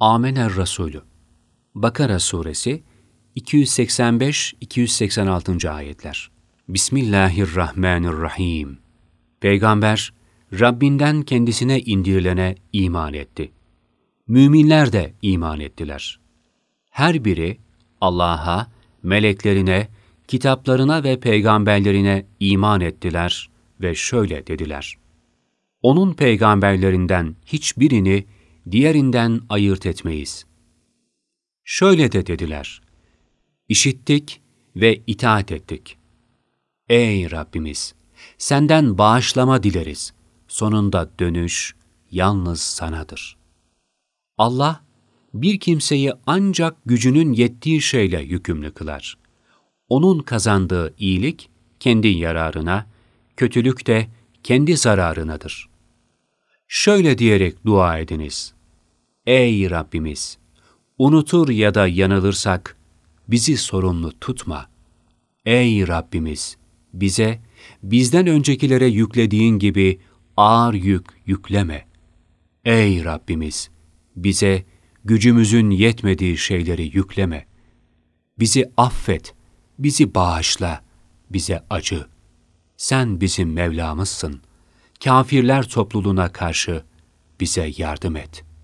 Amener Resulü Bakara Suresi 285-286. ayetler Bismillahirrahmanirrahim Peygamber, Rabbinden kendisine indirilene iman etti. Müminler de iman ettiler. Her biri Allah'a, meleklerine, kitaplarına ve peygamberlerine iman ettiler ve şöyle dediler. Onun peygamberlerinden hiçbirini diğerinden ayırt etmeyiz. Şöyle de dediler, İşittik ve itaat ettik. Ey Rabbimiz! Senden bağışlama dileriz. Sonunda dönüş yalnız sanadır. Allah, bir kimseyi ancak gücünün yettiği şeyle yükümlü kılar. Onun kazandığı iyilik kendi yararına, kötülük de kendi zararınadır. Şöyle diyerek dua ediniz. Ey Rabbimiz! Unutur ya da yanılırsak bizi sorumlu tutma. Ey Rabbimiz! Bize, bizden öncekilere yüklediğin gibi ağır yük yükleme. Ey Rabbimiz! Bize gücümüzün yetmediği şeyleri yükleme. Bizi affet, bizi bağışla, bize acı. Sen bizim Mevlamızsın. Kafirler topluluğuna karşı bize yardım et.''